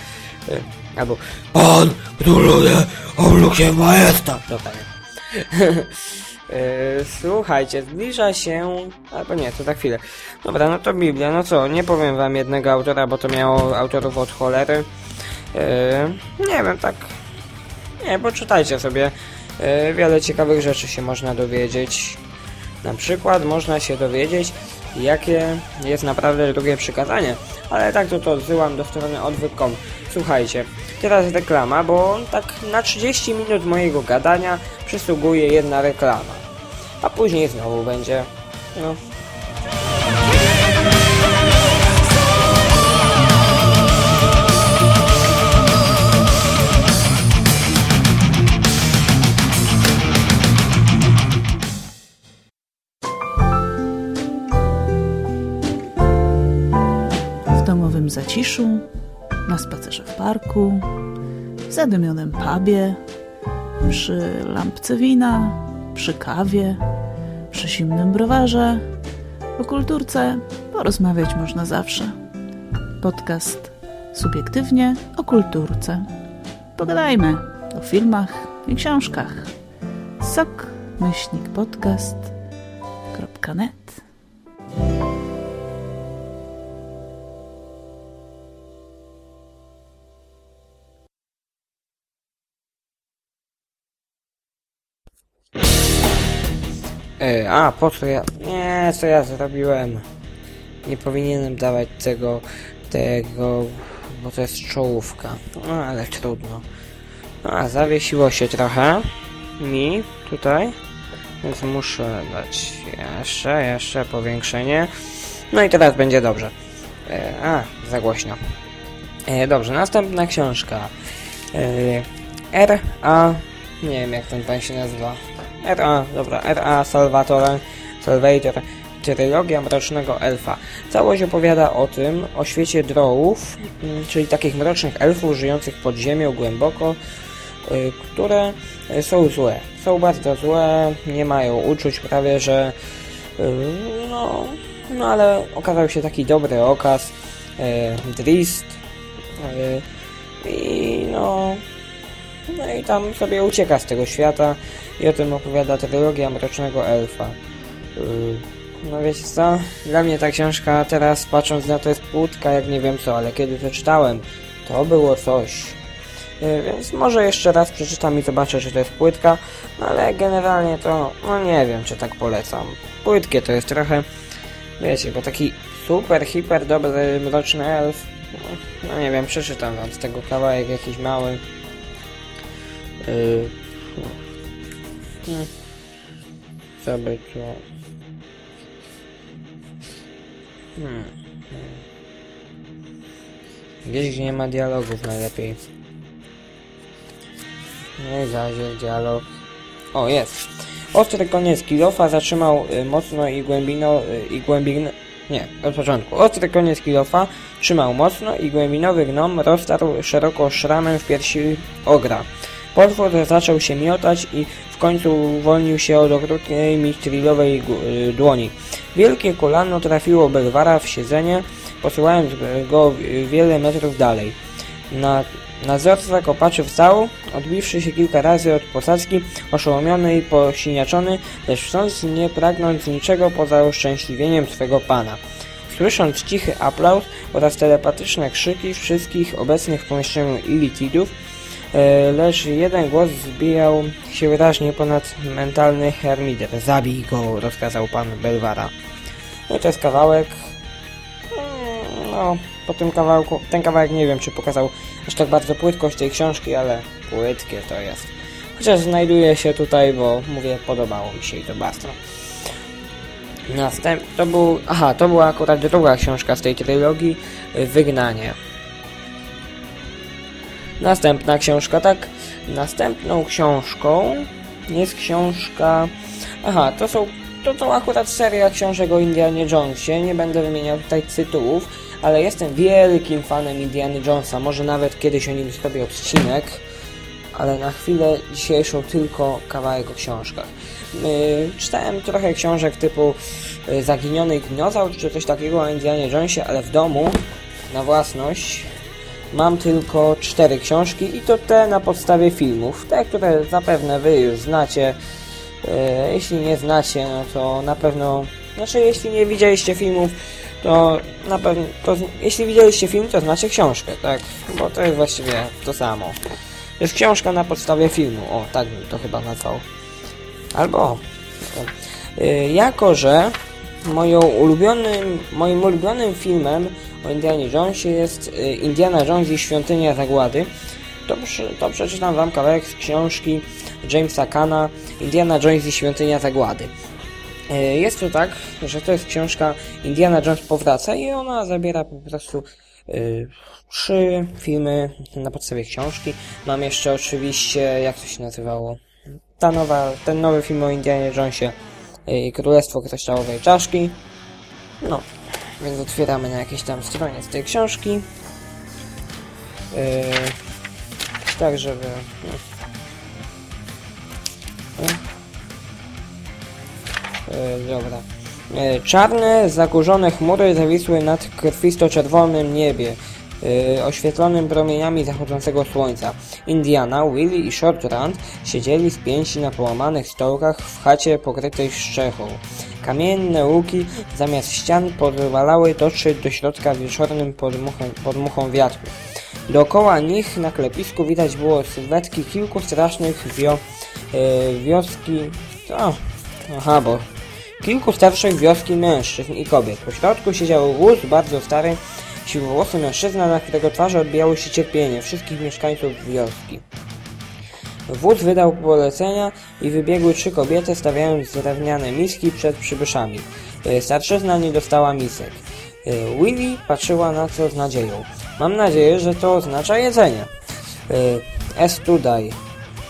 E, albo Pan króluje, oblógł się majestat. Dobra, nie. E, Słuchajcie, zbliża się... Albo nie, to za chwilę. Dobra, no to Biblia, no co, nie powiem wam jednego autora, bo to miało autorów od cholery. E, nie wiem, tak... Nie, poczytajcie sobie. E, wiele ciekawych rzeczy się można dowiedzieć. Na przykład można się dowiedzieć, jakie jest naprawdę drugie przykazanie. Ale tak to to odsyłam do strony odwyk.com. Słuchajcie, teraz reklama, bo tak na 30 minut mojego gadania przysługuje jedna reklama. A później znowu będzie. No, zaciszu, na spacerze w parku, w zadymionym pubie, przy lampce wina, przy kawie, przy zimnym browarze. O kulturce porozmawiać można zawsze. Podcast subiektywnie o kulturce. Pogadajmy o filmach i książkach. Sok myślnik podcast.net E, a, po co ja... Nie, co ja zrobiłem? Nie powinienem dawać tego... tego... bo to jest czołówka. No, ale trudno. A, zawiesiło się trochę. Mi, tutaj. Więc muszę dać jeszcze, jeszcze powiększenie. No i teraz będzie dobrze. E, a, za głośno. E, dobrze, następna książka. E, R.A. Nie wiem jak ten pan się nazywa. R.A. Dobra, R.A. Salvatore, Salvator, trylogia Mrocznego Elfa. Całość opowiada o tym, o świecie drołów, mm, czyli takich mrocznych elfów żyjących pod ziemią głęboko, y, które są złe. Są bardzo złe, nie mają uczuć prawie, że y, no, no ale okazał się taki dobry okaz, y, Drist i no no i tam sobie ucieka z tego świata i o tym opowiada trylogia Mrocznego Elfa. Yy, No wiecie co? Dla mnie ta książka teraz patrząc na to jest płutka jak nie wiem co, ale kiedy to czytałem, to było coś. Yy, Więc może jeszcze raz przeczytam i zobaczę, czy to jest płytka, no ale generalnie to, no nie wiem, czy tak polecam. Płytkie to jest trochę, wiecie, bo taki super, hiper dobry Mroczny Elf, no, no nie wiem, przeczytam wam z tego kawałek jakiś mały. Yy. Co by tu... Hmm. Gdzieś, gdzie nie ma dialogów najlepiej. Nie zazie dialog. O, jest. Ostry koniec kilofa zatrzymał y, mocno i głębino y, i głębino... Nie, od początku. Ostry koniec kilofa trzymał mocno i głębinowy gnom roztarł szeroko szramem w piersi ogra. Potwór zaczął się miotać i w końcu uwolnił się od okrutnej mistrilowej y, dłoni. Wielkie kolano trafiło Belwara w siedzenie, posyłając go wiele metrów dalej. Na, nadzorca kopaczy wstał, odbiwszy się kilka razy od posadzki, oszołomiony i posiniaczony, lecz wciąż nie pragnąc niczego poza uszczęśliwieniem swego pana. Słysząc cichy aplauz oraz telepatyczne krzyki wszystkich obecnych w pomieszczeniu Illitidów, E, lecz jeden głos zbijał się wyraźnie ponad mentalny Hermider. Zabij go, rozkazał pan Belwara. No i to jest kawałek. mm, No, po tym kawałku, ten kawałek nie wiem, czy pokazał aż tak bardzo płytkość tej książki, ale płytkie to jest. Chociaż znajduje się tutaj, bo mówię, podobało mi się i to bardzo. Następ... To był... Aha, to była akurat druga książka z tej trylogii, Wygnanie. Następna książka, tak. Następną książką jest książka. Aha, to są. To, to akurat seria książek o Indianie Jonesie. Nie będę wymieniał tutaj tytułów, ale jestem wielkim fanem Indiana Jonesa. Może nawet kiedyś o nim zrobię odcinek, ale na chwilę dzisiejszą tylko kawałek o książkach. Yy, czytałem trochę książek typu yy, Zaginiony dinozaur czy coś takiego o Indianie Jonesie, ale w domu na własność Mam tylko cztery książki i to te na podstawie filmów. Te, które zapewne wy już znacie. E, jeśli nie znacie, no to na pewno... Znaczy, jeśli nie widzieliście filmów, to na pewno... To, jeśli widzieliście film, to znacie książkę, tak? Bo to jest właściwie to samo. To jest książka na podstawie filmu. O, tak bym to chyba nazwał. Albo... E, jako, że moją ulubionym, moim ulubionym filmem o Indianie Jonesie jest y, Indiana Jones i Świątynia Zagłady. To, to przeczytam wam kawałek z książki Jamesa Kana Indiana Jones i Świątynia Zagłady. Y, Jest to tak, że to jest książka Indiana Jones powraca i ona zabiera po prostu y, trzy filmy na podstawie książki. Mam jeszcze oczywiście, jak to się nazywało, ta nowa, ten nowy film o Indianie Jonesie y, Królestwo Kryształowej Czaszki. No, więc otwieramy na jakiejś tam stronie z tej książki. Yy, tak, żeby... Yy, dobra. Yy, czarne, zakurzone chmury zawisły nad krwisto-czerwonym niebie, yy, oświetlonym promieniami zachodzącego słońca. Indiana, Willy i Shortrand siedzieli spięci na połamanych stołkach w chacie pokrytej szczechą. Kamienne łuki zamiast ścian pozwalały dotrzeć do środka wieczornym podmuchem, podmuchą wiatru. Dookoła nich na klepisku widać było sylwetki kilku strasznych wio, yy, wioski... O, aha, bo kilku starszych wioski mężczyzn i kobiet. Po środku siedział wóz, bardzo stary, siwowłosy mężczyzna, na którego twarzy odbijało się cierpienie wszystkich mieszkańców wioski. Wódz wydał polecenia i wybiegły trzy kobiety, stawiając drewniane miski przed przybyszami. E, Starszyzna nie dostała misek. E, Willy patrzyła na to z nadzieją. Mam nadzieję, że to oznacza jedzenie. E, Estudaj.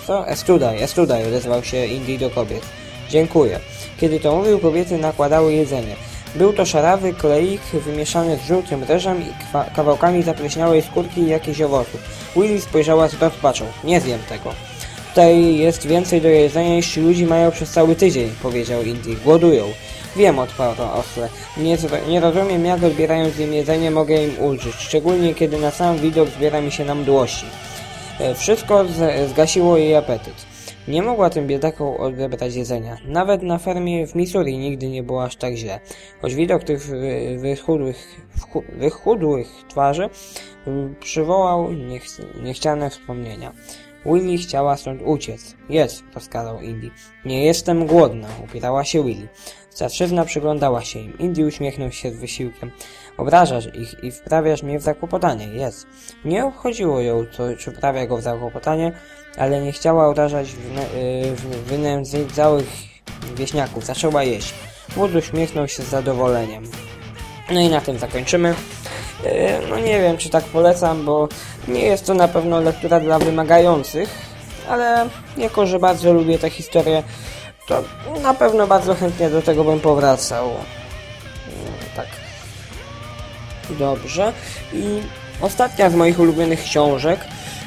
Co? Estudaj, Estudaj, odezwał się Indy do kobiet. Dziękuję. Kiedy to mówił, kobiety nakładały jedzenie. Był to szarawy kleik wymieszany z żółtym ryżem i kawałkami zapleśniałej skórki i jakichś owoców. Willy spojrzała z rozpaczą. Nie zjem tego. Tutaj jest więcej do jedzenia niż ludzi mają przez cały tydzień, powiedział Indy. Głodują. Wiem, odparł Osle. Nie, nie rozumiem, jak odbierając im jedzenie mogę im ulżyć, szczególnie kiedy na sam widok zbiera mi się na mdłości. E, Wszystko zgasiło jej apetyt. Nie mogła tym biedakom odebrać jedzenia. Nawet na fermie w Missouri nigdy nie było aż tak źle. Choć widok tych wy- wychudłych, wychudłych twarzy y, przywołał niech, niechciane wspomnienia. Willy chciała stąd uciec. Jedz, rozkazał Indy. Nie jestem głodna, upierała się Willy. Starszyzna przyglądała się im. Indy uśmiechnął się z wysiłkiem. Obrażasz ich i wprawiasz mnie w zakłopotanie. Jest. Nie obchodziło ją, co, czy wprawia go w zakłopotanie, ale nie chciała obrażać wne- y, wynędzałych wieśniaków. Zaczęła jeść. Wódz uśmiechnął się z zadowoleniem. No i na tym zakończymy. E, No nie wiem, czy tak polecam, bo nie jest to na pewno lektura dla wymagających, ale jako, że bardzo lubię tę historię, to na pewno bardzo chętnie do tego bym powracał. No, Tak. Dobrze. I ostatnia z moich ulubionych książek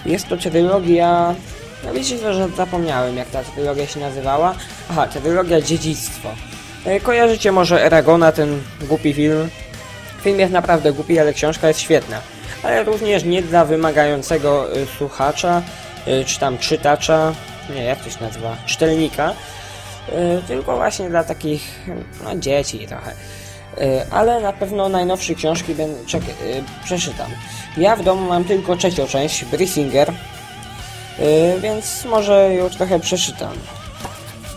jest to trylogia... No wiecie, że zapomniałem, jak ta trylogia się nazywała. Aha, trylogia Dziedzictwo. E, Kojarzycie może Eragona, ten głupi film? Film jest naprawdę głupi, ale książka jest świetna. Ale również nie dla wymagającego y, słuchacza, y, czy tam czytacza, nie, jak to się nazywa, czytelnika, y, tylko właśnie dla takich, no, dzieci trochę. Ale na pewno najnowsze książki będę, przeczytam. Ja w domu mam tylko trzecią część, Brisinger, więc może ją trochę przeczytam.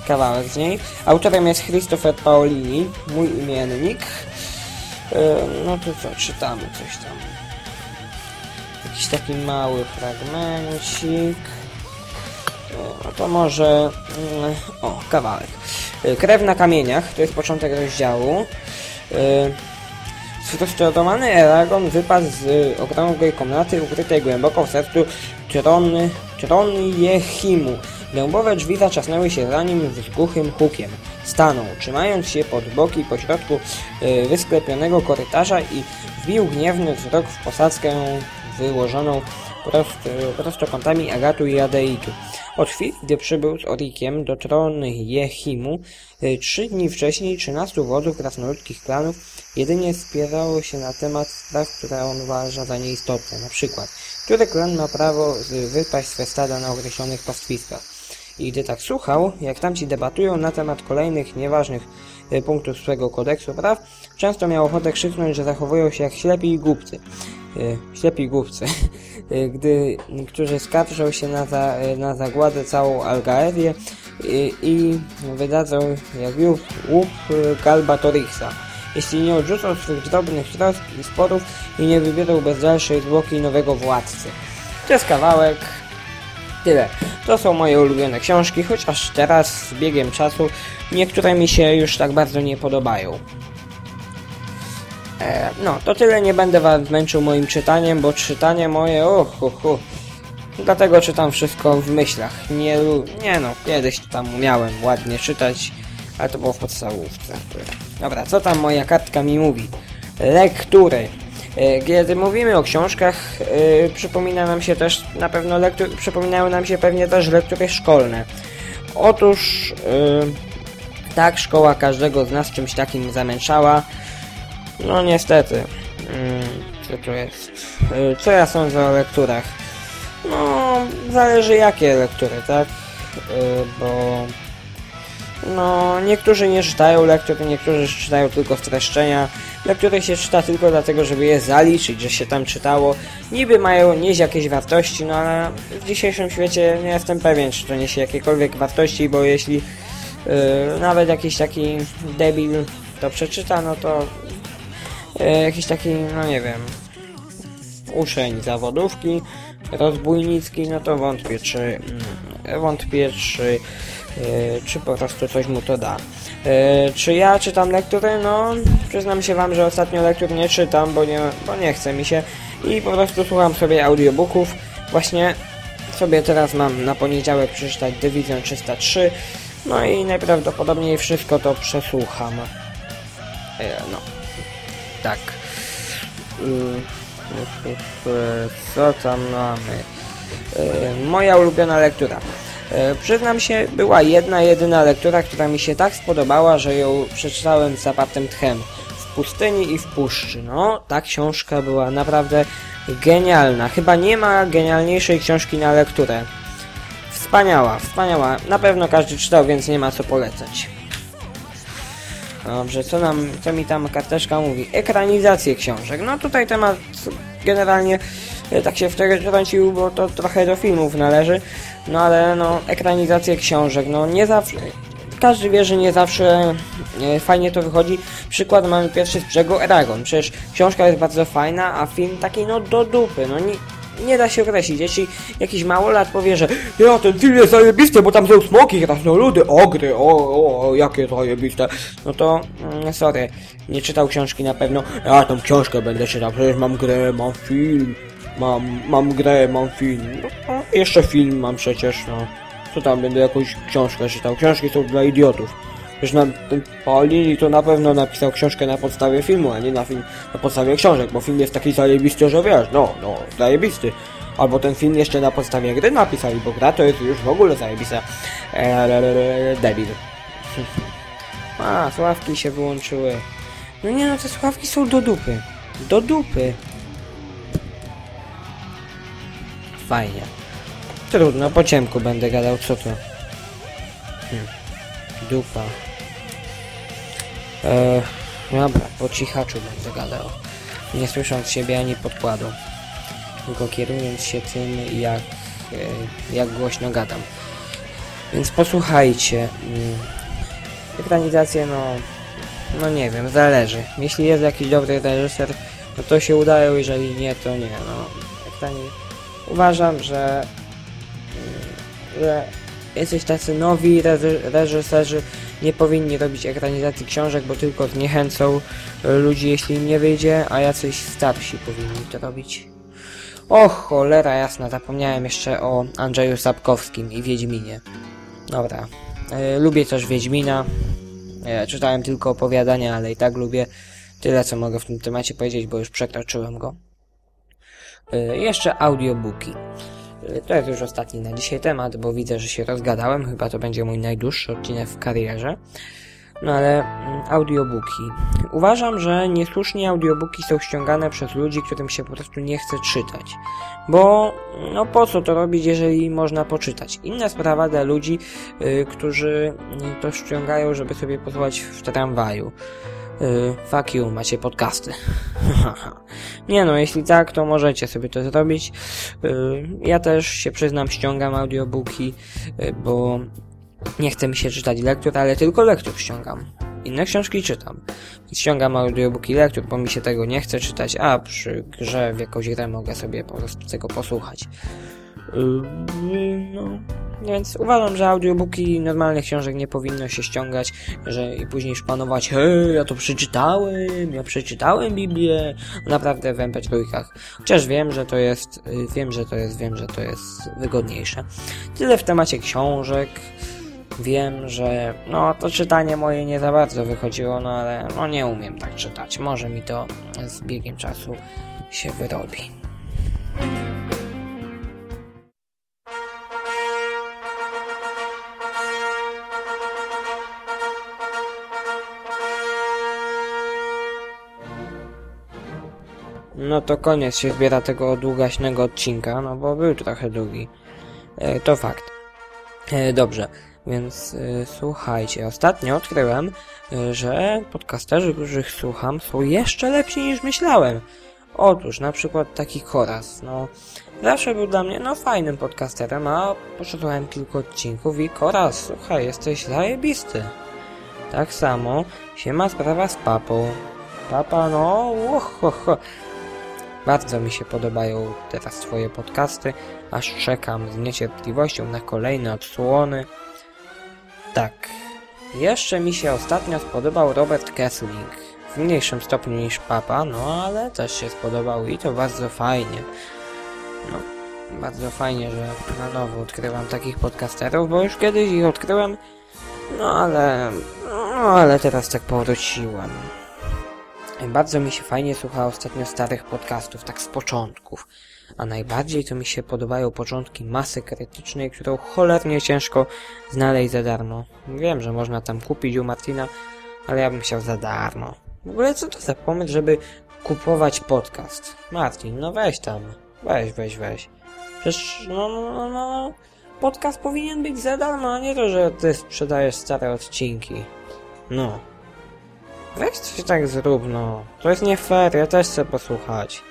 Kawałek z niej. Autorem jest Christopher Paolini, mój imiennik. No to co, czytamy coś tam. Jakiś taki mały fragmencik. No to może... mm, O, kawałek. E, Krew na kamieniach, to jest początek rozdziału. E, Sfrustrowany Eragon wypadł z okrągłej komnaty ukrytej głęboko w sercu trony, trony Jehimu. Dębowe drzwi zaczasnęły się za nim z głuchym hukiem. Stanął, trzymając się pod boki pośrodku y, wysklepionego korytarza i wbił gniewny wzrok w posadzkę wyłożoną prost, prostokątami Agatu i Adeitu. Od chwili, gdy przybył z Orikiem do tronu Jehimu, y, trzy dni wcześniej 13 wodzów krasnoludkich klanów jedynie spierało się na temat spraw, które on uważa za nieistotne. Na przykład, który klan ma prawo wypaść swe stada na określonych pastwiskach. I gdy tak słuchał, jak tamci debatują na temat kolejnych nieważnych y, punktów swego kodeksu praw, często miał ochotę krzyknąć, że zachowują się jak ślepi i głupcy. y, ślepi głupcy, y, gdy niektórzy skarżą się na, za, na zagładę całą Algaerię i, i wydadzą jak łup, łup Galbatorixa. Jeśli nie odrzucą swych drobnych trosk i sporów i nie wybiorą bez dalszej zwłoki nowego władcy. To jest kawałek. Tyle. To są moje ulubione książki, chociaż teraz z biegiem czasu niektóre mi się już tak bardzo nie podobają. E, no, to tyle, nie będę was męczył moim czytaniem, bo czytanie moje, och, hu, hu. Dlatego czytam wszystko w myślach. Nie, nie no, kiedyś tam umiałem ładnie czytać, ale to było w podstawówce. Dobra, co tam moja kartka mi mówi? Lektury. E, Kiedy mówimy o książkach, e, przypomina nam się też na pewno lektury, przypominają nam się pewnie też lektury szkolne. Otóż e, tak, szkoła każdego z nas czymś takim zamęczała. No niestety. Mm, Co tu jest? Co ja sądzę o lekturach? No, zależy jakie lektury, tak? Bo... No, niektórzy nie czytają lektur, niektórzy czytają tylko streszczenia. Lektury się czyta tylko dlatego, żeby je zaliczyć, że się tam czytało. Niby mają nieść jakieś wartości, no ale w dzisiejszym świecie nie jestem pewien, czy to niesie jakiekolwiek wartości, bo jeśli yy, nawet jakiś taki debil to przeczyta, no to yy, jakiś taki, no nie wiem, uczeń zawodówki, rozbójnicki, no to wątpię, czy mm, wątpię, czy, yy, czy po prostu coś mu to da. Yy, czy ja czytam lektury? No, przyznam się wam, że ostatnio lektur nie czytam, bo nie, bo nie chce mi się i po prostu słucham sobie audiobooków. Właśnie sobie teraz mam na poniedziałek przeczytać Dywizję 303, no i najprawdopodobniej wszystko to przesłucham. Yy, no, tak. Yy, Co tam mamy? Moja ulubiona lektura. Yy, Przyznam się, była jedna, jedyna lektura, która mi się tak spodobała, że ją przeczytałem z zapartym tchem. W pustyni i w puszczy. No, ta książka była naprawdę genialna. Chyba nie ma genialniejszej książki na lekturę. Wspaniała, wspaniała. Na pewno każdy czytał, więc nie ma co polecać. Dobrze, co nam, co mi tam karteczka mówi? Ekranizację książek. No tutaj temat generalnie e, tak się wtrącił, bo to trochę do filmów należy. No ale no, ekranizację książek, no nie zawsze... Każdy wie, że nie zawsze e, fajnie to wychodzi. Przykład mamy pierwszy z brzegu Eragon. Przecież książka jest bardzo fajna, a film taki no do dupy. No nie, nie da się określić. Jeśli jakiś małolat powie, że ja ten film jest zajebisty, bo tam są smoki, krasnoludy, ogry, o, o, o, jakie zajebiste. No to, mm, sorry, nie czytał książki na pewno. Ja tą książkę będę czytał, przecież mam grę, mam film, mam, mam grę, mam film. No, jeszcze film mam przecież, no. Co tam, będę jakąś książkę czytał. Książki są dla idiotów. Przecież na, ten Paulini to na pewno napisał książkę na podstawie filmu, a nie na, film, na podstawie książek, bo film jest taki zajebisty, że wiesz, no, no, zajebisty. Albo ten film jeszcze na podstawie gry napisali, bo gra to jest już w ogóle zajebista. Eee, debil. A, sławki się wyłączyły. No nie no, te sławki są do dupy. Do dupy. Fajnie. Trudno, po ciemku będę gadał, co to? Hmm. Dupa. Eee, dobra, po cichaczu będę gadał. Nie słysząc siebie ani podkładu. Tylko kierując się tym, jak, e, jak głośno gadam. Więc posłuchajcie. Mm, Ekranizację, no... No nie wiem, zależy. Jeśli jest jakiś dobry reżyser, no to się udają, jeżeli nie, to nie. No, ekrani... Uważam, że... że jesteś tacy nowi reży- reżyserzy nie powinni robić ekranizacji książek, bo tylko zniechęcą ludzi, jeśli im nie wyjdzie, a jacyś starsi powinni to robić. O cholera jasna, zapomniałem jeszcze o Andrzeju Sapkowskim i Wiedźminie. Dobra, e, lubię też Wiedźmina. E, czytałem tylko opowiadania, ale i tak lubię. Tyle co mogę w tym temacie powiedzieć, bo już przekroczyłem go. E, jeszcze audiobooki. E, To jest już ostatni na dzisiaj temat, bo widzę, że się rozgadałem. Chyba to będzie mój najdłuższy odcinek w karierze. No ale mm, audiobooki. Uważam, że niesłusznie audiobooki są ściągane przez ludzi, którym się po prostu nie chce czytać. Bo no po co to robić, jeżeli można poczytać? Inna sprawa dla ludzi, y, którzy y, to ściągają, żeby sobie posłuchać w tramwaju. Yy, fuck you, macie podcasty. nie no, jeśli tak, to możecie sobie to zrobić. Yy, ja też się przyznam, ściągam audiobooki, yy, bo nie chce mi się czytać lektur, ale tylko lektur ściągam. Inne książki czytam. Ściągam audiobooki lektur, bo mi się tego nie chce czytać, a przy grze w jakąś grę mogę sobie po prostu tego posłuchać. No, więc uważam, że audiobooki normalnych książek nie powinno się ściągać, że i później szpanować, hej, ja to przeczytałem, ja przeczytałem Biblię, naprawdę w MP3. Chociaż wiem, że to jest, yy, wiem, że to jest, wiem, że to jest wygodniejsze. Tyle w temacie książek. Wiem, że no to czytanie moje nie za bardzo wychodziło, no ale no nie umiem tak czytać. Może mi to z biegiem czasu się wyrobi. No to koniec się zbiera tego długaśnego odcinka, no bo był trochę długi. E, to fakt. E, dobrze, więc e, słuchajcie, ostatnio odkryłem, że podcasterzy, których słucham, są jeszcze lepsi niż myślałem. Otóż, na przykład taki Koras, no, zawsze był dla mnie, no, fajnym podcasterem, a posłuchałem kilku odcinków i Koras, słuchaj, jesteś zajebisty. Tak samo się ma sprawa z papą. Papa, no, uho, bardzo mi się podobają teraz Twoje podcasty, aż czekam z niecierpliwością na kolejne odsłony. Tak. Jeszcze mi się ostatnio spodobał Robert Kessling. W mniejszym stopniu niż Papa, no ale też się spodobał i to bardzo fajnie. No, bardzo fajnie, że na nowo odkrywam takich podcasterów, bo już kiedyś ich odkryłem, no ale... No ale teraz tak powróciłem. Bardzo mi się fajnie słucha ostatnio starych podcastów, tak z początków. A najbardziej to mi się podobają początki masy krytycznej, którą cholernie ciężko znaleźć za darmo. Wiem, że można tam kupić u Martina, ale ja bym chciał za darmo. W ogóle co to za pomysł, żeby kupować podcast? Martin, no weź tam. Weź, weź, weź. Przecież, no, no, no, no. Podcast powinien być za darmo, a nie to, że ty sprzedajesz stare odcinki. No. Weź coś tak zrób, no. To jest nie fair, ja też chcę posłuchać.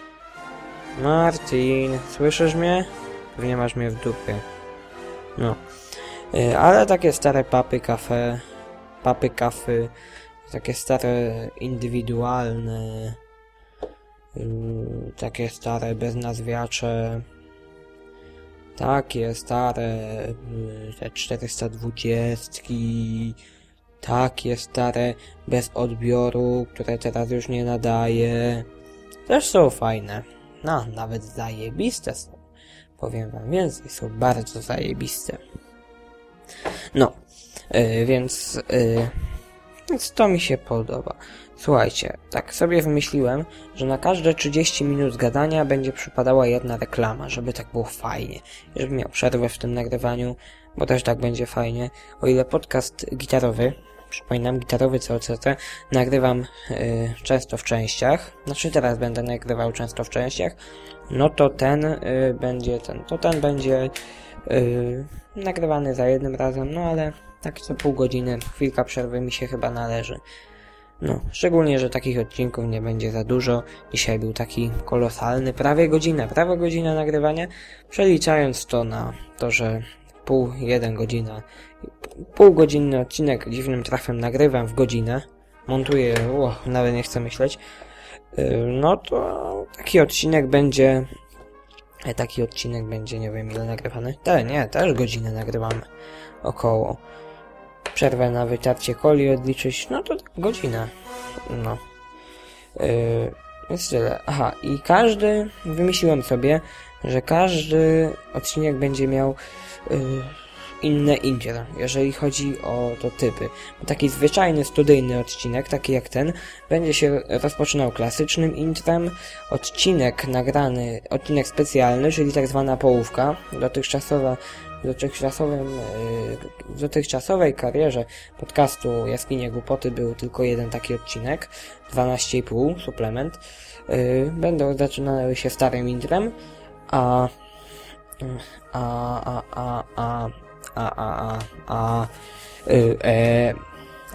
Martin, słyszysz mnie? Pewnie masz mnie w dupie. No. Y, ale takie stare papy kafe, papy kafy, takie stare indywidualne, y, takie stare beznazwiacze, takie stare, y, te 420, takie stare, bez odbioru, które teraz już nie nadaje, też są fajne. No, nawet zajebiste są. Powiem wam więcej, są bardzo zajebiste. No, yy, więc, yy, więc to mi się podoba. Słuchajcie, tak sobie wymyśliłem, że na każde 30 minut gadania będzie przypadała jedna reklama, żeby tak było fajnie. Żeby miał przerwę w tym nagrywaniu, bo też tak będzie fajnie. O ile podcast gitarowy, przypominam, gitarowy COCT, nagrywam y, często w częściach, znaczy teraz będę nagrywał często w częściach, no to ten y, będzie ten, to ten będzie y, nagrywany za jednym razem, no ale tak co pół godziny, chwilka przerwy mi się chyba należy. No, szczególnie, że takich odcinków nie będzie za dużo. Dzisiaj był taki kolosalny, prawie godzina, prawie godzina nagrywania, przeliczając to na to, że pół, jeden godzina, półgodzinny odcinek dziwnym trafem nagrywam w godzinę, montuję, o, nawet nie chcę myśleć, no to taki odcinek będzie, taki odcinek będzie, nie wiem ile nagrywany, te, nie, też godzinę nagrywamy, około, przerwę na wytarcie coli odliczyć, no to godzinę, no, yy, jest tyle, aha, i każdy, wymyśliłem sobie, że każdy odcinek będzie miał inne intro, jeżeli chodzi o to typy. Taki zwyczajny, studyjny odcinek, taki jak ten, będzie się rozpoczynał klasycznym intrem. Odcinek nagrany, odcinek specjalny, czyli tak zwana połówka, dotychczasowa dotychczasowym, w dotychczasowej karierze podcastu Jaskinie Głupoty był tylko jeden taki odcinek, 12,5 suplement. Yy, będą zaczynały się starym intrem, a a, a, a, a, a, a, y, e,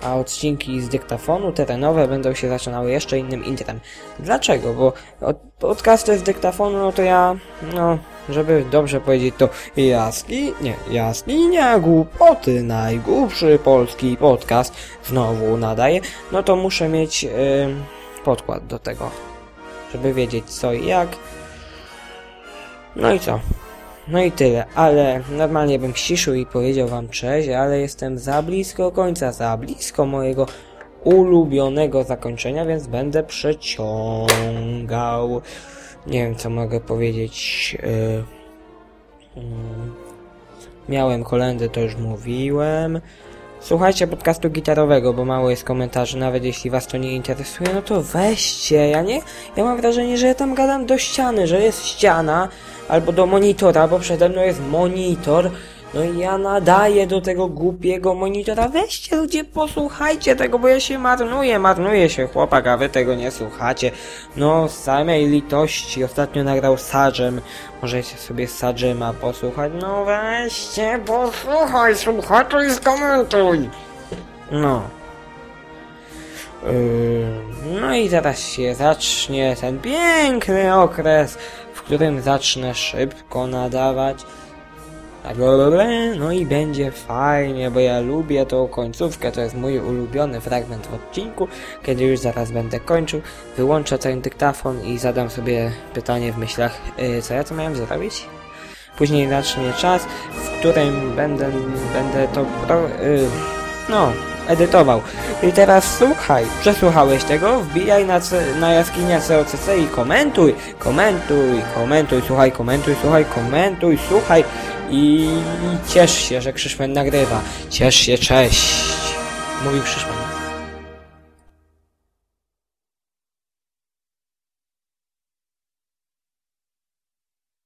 a odcinki z dyktafonu terenowe będą się zaczynały jeszcze innym intrem. Dlaczego? Bo od, podcasty z dyktafonu, no to ja, no, żeby dobrze powiedzieć to jaski, nie, jaskinia głupoty, najgłupszy polski podcast znowu nadaje, no to muszę mieć y, podkład do tego, żeby wiedzieć co i jak. No i co? No i tyle, ale normalnie bym ściszył i powiedział wam cześć, ale jestem za blisko końca, za blisko mojego ulubionego zakończenia, więc będę przeciągał. Nie wiem co mogę powiedzieć. Yy, yy, miałem kolendy, to już mówiłem. Słuchajcie podcastu gitarowego, bo mało jest komentarzy, nawet jeśli was to nie interesuje, no to weźcie, ja nie, ja mam wrażenie, że ja tam gadam do ściany, że jest ściana, albo do monitora, bo przede mną jest monitor, no i ja nadaję do tego głupiego monitora, weźcie ludzie, posłuchajcie tego, bo ja się marnuję, marnuję się chłopak, a wy tego nie słuchacie, no z samej litości, ostatnio nagrał Sarzem, możecie sobie Sarzema posłuchać, no weźcie, posłuchaj, słuchaj i skomentuj, no. Yy, No i teraz się zacznie ten piękny okres, w którym zacznę szybko nadawać. Tak, No i będzie fajnie, bo ja lubię tą końcówkę, to jest mój ulubiony fragment w odcinku. Kiedy już zaraz będę kończył, wyłączę ten dyktafon i zadam sobie pytanie w myślach, yy, co ja tu miałem zrobić? Później zacznie czas, w którym będę, będę to yy, no, edytował. I teraz słuchaj, przesłuchałeś tego, wbijaj na, na jaskinię COCC i komentuj, komentuj, komentuj, słuchaj, komentuj, słuchaj, komentuj, słuchaj i ciesz się, że Krzyszman nagrywa. Ciesz się, cześć. Mówił Krzyszman.